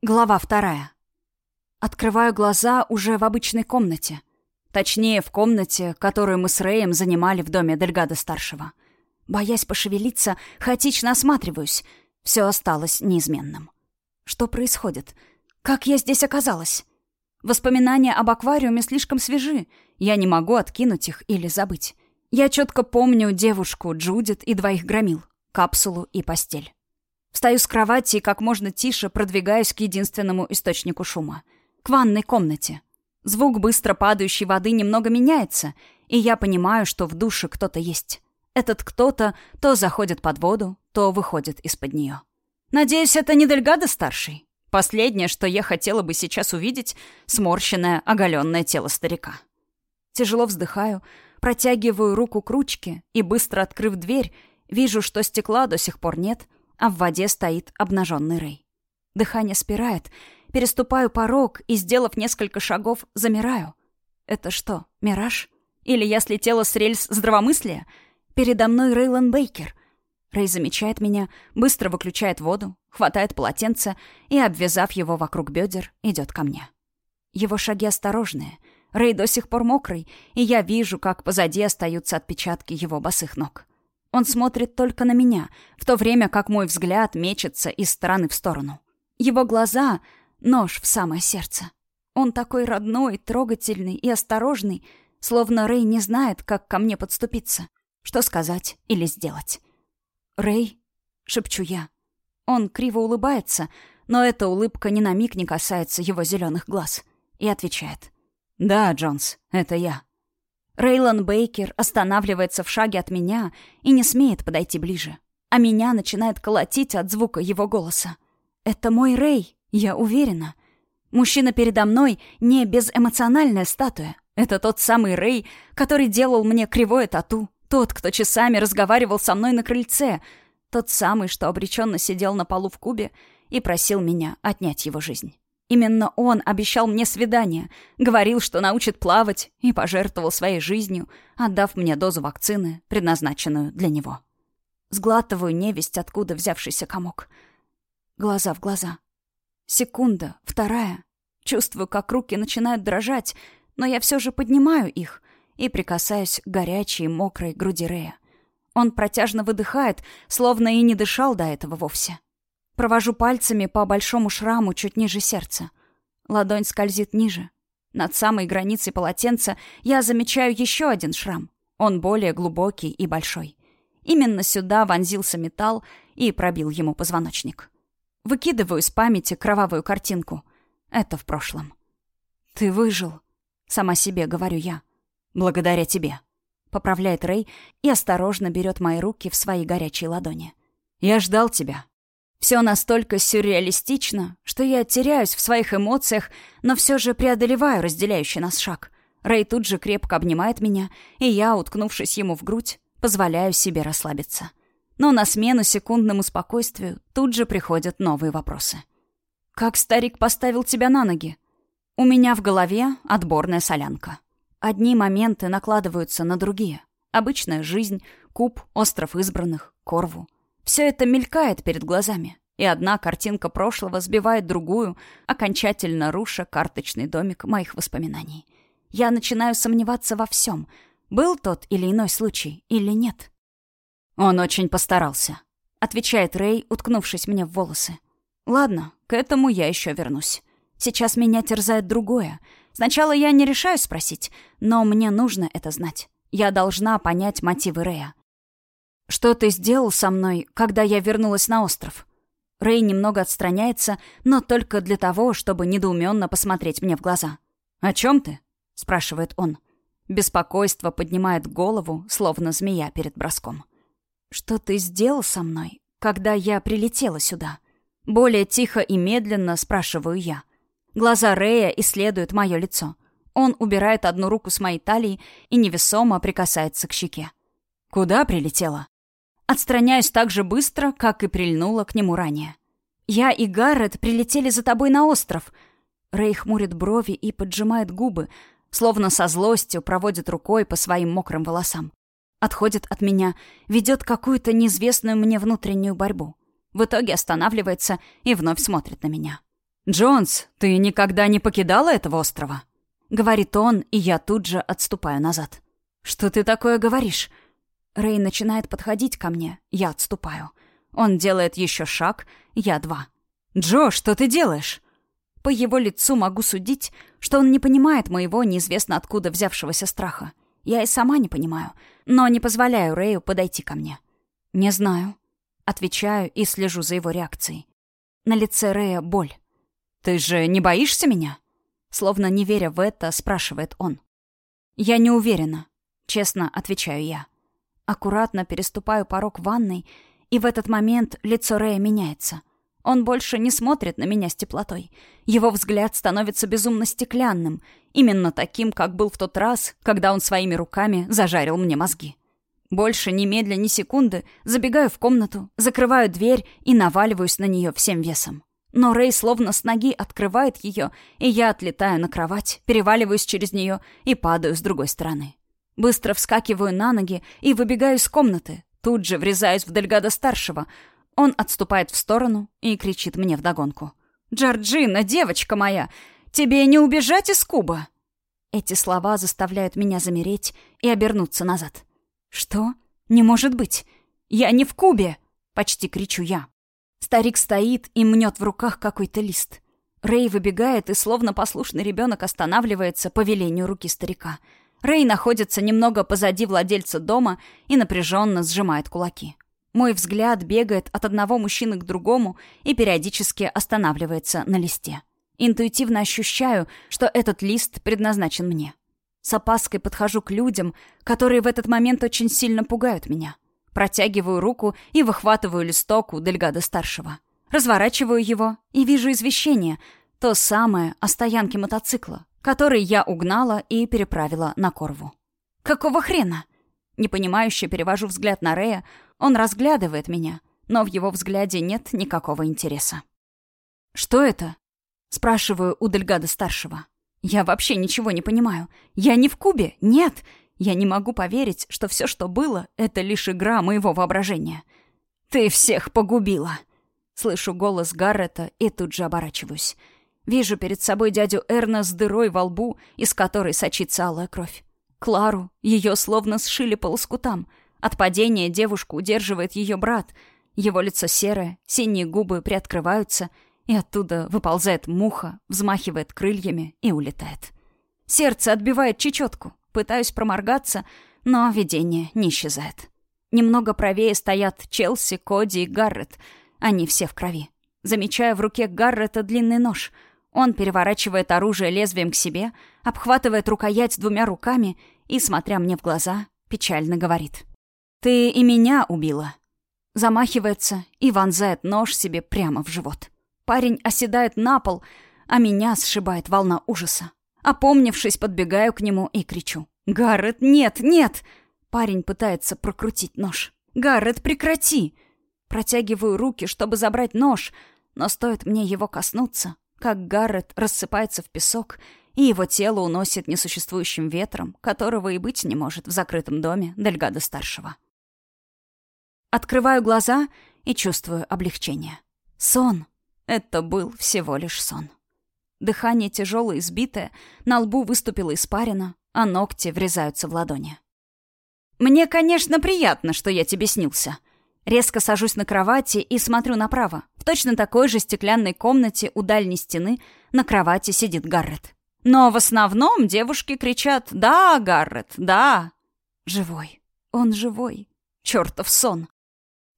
Глава вторая. Открываю глаза уже в обычной комнате. Точнее, в комнате, которую мы с Рэем занимали в доме Дельгада-старшего. Боясь пошевелиться, хаотично осматриваюсь. Все осталось неизменным. Что происходит? Как я здесь оказалась? Воспоминания об аквариуме слишком свежи. Я не могу откинуть их или забыть. Я четко помню девушку, Джудит и двоих громил, капсулу и постель. Встаю с кровати и как можно тише продвигаюсь к единственному источнику шума. К ванной комнате. Звук быстро падающей воды немного меняется, и я понимаю, что в душе кто-то есть. Этот кто-то то заходит под воду, то выходит из-под нее. Надеюсь, это не Дельгадо-старший? Последнее, что я хотела бы сейчас увидеть — сморщенное, оголенное тело старика. Тяжело вздыхаю, протягиваю руку к ручке и, быстро открыв дверь, вижу, что стекла до сих пор нет — а в воде стоит обнаженный Рэй. Дыхание спирает, переступаю порог и, сделав несколько шагов, замираю. Это что, мираж? Или я слетела с рельс здравомыслия? Передо мной Рейлан Бейкер. Рэй замечает меня, быстро выключает воду, хватает полотенце и, обвязав его вокруг бедер, идет ко мне. Его шаги осторожные. Рэй до сих пор мокрый, и я вижу, как позади остаются отпечатки его босых ног. Он смотрит только на меня, в то время как мой взгляд мечется из стороны в сторону. Его глаза — нож в самое сердце. Он такой родной, трогательный и осторожный, словно Рэй не знает, как ко мне подступиться, что сказать или сделать. «Рэй?» — шепчу я. Он криво улыбается, но эта улыбка ни на миг не касается его зеленых глаз. И отвечает. «Да, Джонс, это я». Рейлон Бейкер останавливается в шаге от меня и не смеет подойти ближе. А меня начинает колотить от звука его голоса. «Это мой Рэй, я уверена. Мужчина передо мной не безэмоциональная статуя. Это тот самый Рэй, который делал мне кривое тату. Тот, кто часами разговаривал со мной на крыльце. Тот самый, что обреченно сидел на полу в кубе и просил меня отнять его жизнь. Именно он обещал мне свидание, говорил, что научит плавать, и пожертвовал своей жизнью, отдав мне дозу вакцины, предназначенную для него. Сглатываю невесть, откуда взявшийся комок. Глаза в глаза. Секунда, вторая. Чувствую, как руки начинают дрожать, но я все же поднимаю их и прикасаюсь к горячей, мокрой груди Рея. Он протяжно выдыхает, словно и не дышал до этого вовсе. Провожу пальцами по большому шраму чуть ниже сердца. Ладонь скользит ниже. Над самой границей полотенца я замечаю еще один шрам. Он более глубокий и большой. Именно сюда вонзился металл и пробил ему позвоночник. Выкидываю из памяти кровавую картинку. Это в прошлом. «Ты выжил», — сама себе говорю я. «Благодаря тебе», — поправляет Рэй и осторожно берет мои руки в свои горячие ладони. «Я ждал тебя. Все настолько сюрреалистично, что я теряюсь в своих эмоциях, но все же преодолеваю разделяющий нас шаг. Рэй тут же крепко обнимает меня, и я, уткнувшись ему в грудь, позволяю себе расслабиться. Но на смену секундному спокойствию тут же приходят новые вопросы. «Как старик поставил тебя на ноги?» У меня в голове отборная солянка. Одни моменты накладываются на другие. Обычная жизнь, куб, остров избранных, корву — все это мелькает перед глазами, и одна картинка прошлого сбивает другую, окончательно руша карточный домик моих воспоминаний. Я начинаю сомневаться во всем, был тот или иной случай или нет. «Он очень постарался», — отвечает Рэй, уткнувшись мне в волосы. «Ладно, к этому я еще вернусь. Сейчас меня терзает другое. Сначала я не решаюсь спросить, но мне нужно это знать. Я должна понять мотивы Рэя. «Что ты сделал со мной, когда я вернулась на остров?» Рэй немного отстраняется, но только для того, чтобы недоуменно посмотреть мне в глаза. «О чем ты?» — спрашивает он. Беспокойство поднимает голову, словно змея перед броском. «Что ты сделал со мной, когда я прилетела сюда?» Более тихо и медленно спрашиваю я. Глаза Рэя исследуют мое лицо. Он убирает одну руку с моей талии и невесомо прикасается к щеке. «Куда прилетела?» Отстраняюсь так же быстро, как и прильнула к нему ранее. «Я и Гаррет прилетели за тобой на остров». Рэй хмурит брови и поджимает губы, словно со злостью проводит рукой по своим мокрым волосам. Отходит от меня, ведет какую-то неизвестную мне внутреннюю борьбу. В итоге останавливается и вновь смотрит на меня. «Джонс, ты никогда не покидала этого острова?» — говорит он, и я тут же отступаю назад. «Что ты такое говоришь?» Рэй начинает подходить ко мне, я отступаю. Он делает еще шаг, я два. «Джо, что ты делаешь?» По его лицу могу судить, что он не понимает моего неизвестно откуда взявшегося страха. Я и сама не понимаю, но не позволяю Рэю подойти ко мне. «Не знаю». Отвечаю и слежу за его реакцией. На лице Рэя боль. «Ты же не боишься меня?» Словно не веря в это, спрашивает он. «Я не уверена», — честно отвечаю я. Аккуратно переступаю порог ванной, и в этот момент лицо Рэя меняется. Он больше не смотрит на меня с теплотой. Его взгляд становится безумно стеклянным, именно таким, как был в тот раз, когда он своими руками зажарил мне мозги. Больше ни медля, ни секунды забегаю в комнату, закрываю дверь и наваливаюсь на нее всем весом. Но Рэй словно с ноги открывает ее, и я отлетаю на кровать, переваливаюсь через нее и падаю с другой стороны. Быстро вскакиваю на ноги и выбегаю из комнаты. Тут же врезаюсь в Дельгада-старшего. Он отступает в сторону и кричит мне вдогонку. «Джорджина, девочка моя, тебе не убежать из Куба!» Эти слова заставляют меня замереть и обернуться назад. «Что? Не может быть! Я не в Кубе!» — почти кричу я. Старик стоит и мнет в руках какой-то лист. Рэй выбегает и, словно послушный ребенок, останавливается по велению руки старика. Рэй находится немного позади владельца дома и напряженно сжимает кулаки. Мой взгляд бегает от одного мужчины к другому и периодически останавливается на листе. Интуитивно ощущаю, что этот лист предназначен мне. С опаской подхожу к людям, которые в этот момент очень сильно пугают меня. Протягиваю руку и выхватываю листок у Дельгада-старшего. Разворачиваю его и вижу извещение. То самое о стоянке мотоцикла, который я угнала и переправила на Корву. «Какого хрена?» Непонимающе перевожу взгляд на Рея. Он разглядывает меня, но в его взгляде нет никакого интереса. «Что это?» Спрашиваю у Дельгада-старшего. «Я вообще ничего не понимаю. Я не в Кубе. Нет. Я не могу поверить, что все, что было, это лишь игра моего воображения. «Ты всех погубила!» Слышу голос Гаррета и тут же оборачиваюсь. Вижу перед собой дядю Эрна с дырой во лбу, из которой сочится алая кровь. Клару, ее словно сшили по лоскутам. От падения девушку удерживает ее брат. Его лицо серое, синие губы приоткрываются, и оттуда выползает муха, взмахивает крыльями и улетает. Сердце отбивает чечетку. Пытаюсь проморгаться, но видение не исчезает. Немного правее стоят Челси, Коди и Гаррет. Они все в крови. Замечаю в руке Гаррета длинный нож. Он переворачивает оружие лезвием к себе, обхватывает рукоять двумя руками и, смотря мне в глаза, печально говорит. «Ты и меня убила». Замахивается и вонзает нож себе прямо в живот. Парень оседает на пол, а меня сшибает волна ужаса. Опомнившись, подбегаю к нему и кричу. «Гаррет, нет, нет!» Парень пытается прокрутить нож. «Гаррет, прекрати!» Протягиваю руки, чтобы забрать нож, но стоит мне его коснуться, как Гаррет рассыпается в песок, и его тело уносит несуществующим ветром, которого и быть не может в закрытом доме Дельгада-старшего. Открываю глаза и чувствую облегчение. Сон. Это был всего лишь сон. Дыхание тяжелое и сбитое, на лбу выступила испарина, а ногти врезаются в ладони. «Мне, конечно, приятно, что я тебе снился». Резко сажусь на кровати и смотрю направо. В точно такой же стеклянной комнате у дальней стены на кровати сидит Гаррет. Но в основном девушки кричат «Да, Гаррет, да!» Живой. Он живой. Чертов сон.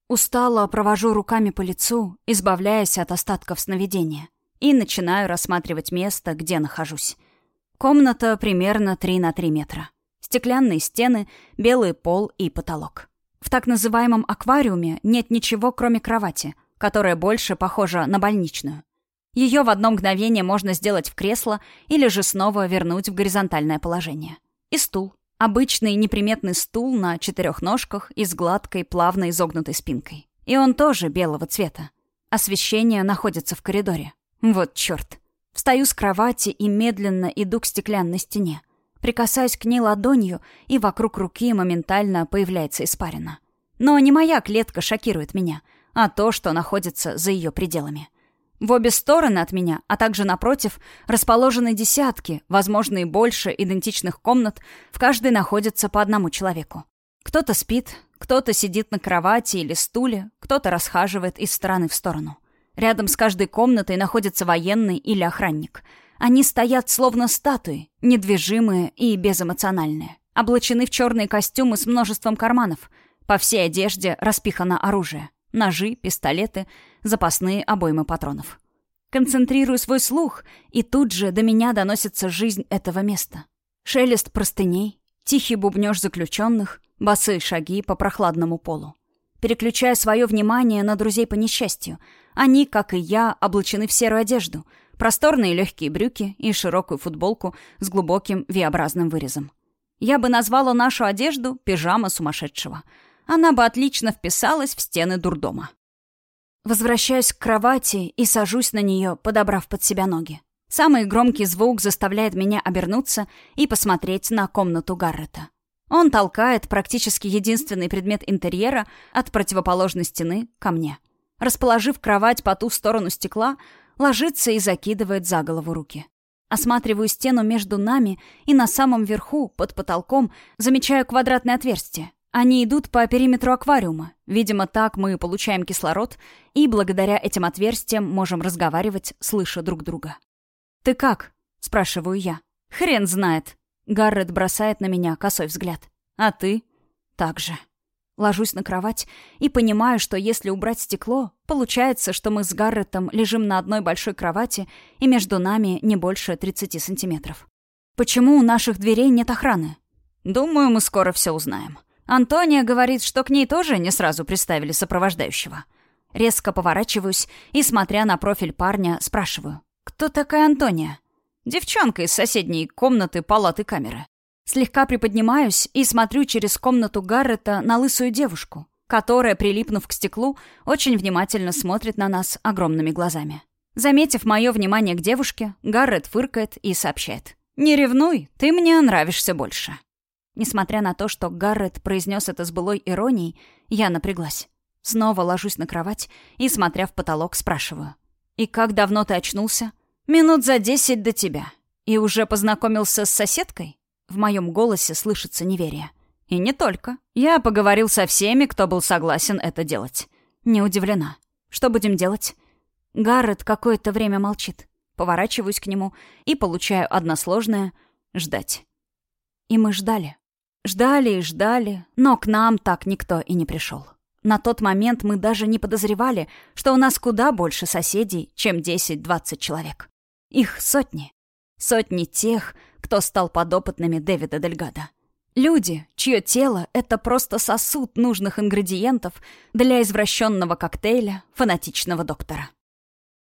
Устало провожу руками по лицу, избавляясь от остатков сновидения и начинаю рассматривать место, где нахожусь. Комната примерно 3 на 3 метра. Стеклянные стены, белый пол и потолок. В так называемом аквариуме нет ничего, кроме кровати, которая больше похожа на больничную. Ее в одно мгновение можно сделать в кресло или же снова вернуть в горизонтальное положение. И стул. Обычный неприметный стул на четырех ножках и с гладкой, плавно изогнутой спинкой. И он тоже белого цвета. Освещение находится в коридоре. Вот черт. Встаю с кровати и медленно иду к стеклянной стене. Прикасаюсь к ней ладонью, и вокруг руки моментально появляется испарина. Но не моя клетка шокирует меня, а то, что находится за ее пределами. В обе стороны от меня, а также напротив, расположены десятки, возможно и больше, идентичных комнат, в каждой находится по одному человеку. Кто-то спит, кто-то сидит на кровати или стуле, кто-то расхаживает из стороны в сторону. Рядом с каждой комнатой находится военный или охранник. Они стоят словно статуи, недвижимые и безэмоциональные. Облачены в черные костюмы с множеством карманов. По всей одежде распихано оружие. Ножи, пистолеты, запасные обоймы патронов. Концентрирую свой слух, и тут же до меня доносится жизнь этого места. Шелест простыней, тихий бубнёж заключенных, босые шаги по прохладному полу. Переключая свое внимание на друзей по несчастью, они, как и я, облачены в серую одежду, просторные легкие брюки и широкую футболку с глубоким V-образным вырезом. Я бы назвала нашу одежду пижама сумасшедшего — она бы отлично вписалась в стены дурдома. Возвращаюсь к кровати и сажусь на нее, подобрав под себя ноги. Самый громкий звук заставляет меня обернуться и посмотреть на комнату Гаррета. Он толкает практически единственный предмет интерьера от противоположной стены ко мне. Расположив кровать по ту сторону стекла, ложится и закидывает за голову руки. Осматриваю стену между нами и на самом верху, под потолком, замечаю квадратное отверстие. Они идут по периметру аквариума. Видимо, так мы получаем кислород и благодаря этим отверстиям можем разговаривать, слыша друг друга. «Ты как?» — спрашиваю я. «Хрен знает». Гаррет бросает на меня косой взгляд. «А ты?» «Так же». Ложусь на кровать и понимаю, что если убрать стекло, получается, что мы с Гарретом лежим на одной большой кровати, и между нами не больше 30 сантиметров. Почему у наших дверей нет охраны? Думаю, мы скоро все узнаем. Антония говорит, что к ней тоже не сразу представили сопровождающего. Резко поворачиваюсь и, смотря на профиль парня, спрашиваю. «Кто такая Антония?» «Девчонка из соседней комнаты палаты камеры». Слегка приподнимаюсь и смотрю через комнату Гаррета на лысую девушку, которая, прилипнув к стеклу, очень внимательно смотрит на нас огромными глазами. Заметив мое внимание к девушке, Гаррет фыркает и сообщает. «Не ревнуй, ты мне нравишься больше». Несмотря на то, что Гаррет произнес это с былой иронией, я напряглась. Снова ложусь на кровать и, смотря в потолок, спрашиваю. «И как давно ты очнулся?» «Минут за десять до тебя. И уже познакомился с соседкой?» В моем голосе слышится неверие. «И не только. Я поговорил со всеми, кто был согласен это делать. Не удивлена. Что будем делать?» Гаррет какое-то время молчит. Поворачиваюсь к нему и получаю односложное «ждать». И мы ждали. Ждали и ждали, но к нам так никто и не пришел. На тот момент мы даже не подозревали, что у нас куда больше соседей, чем 10-20 человек. Их сотни. Сотни тех, кто стал подопытными Дэвида Дельгада. Люди, чье тело — это просто сосуд нужных ингредиентов для извращенного коктейля фанатичного доктора.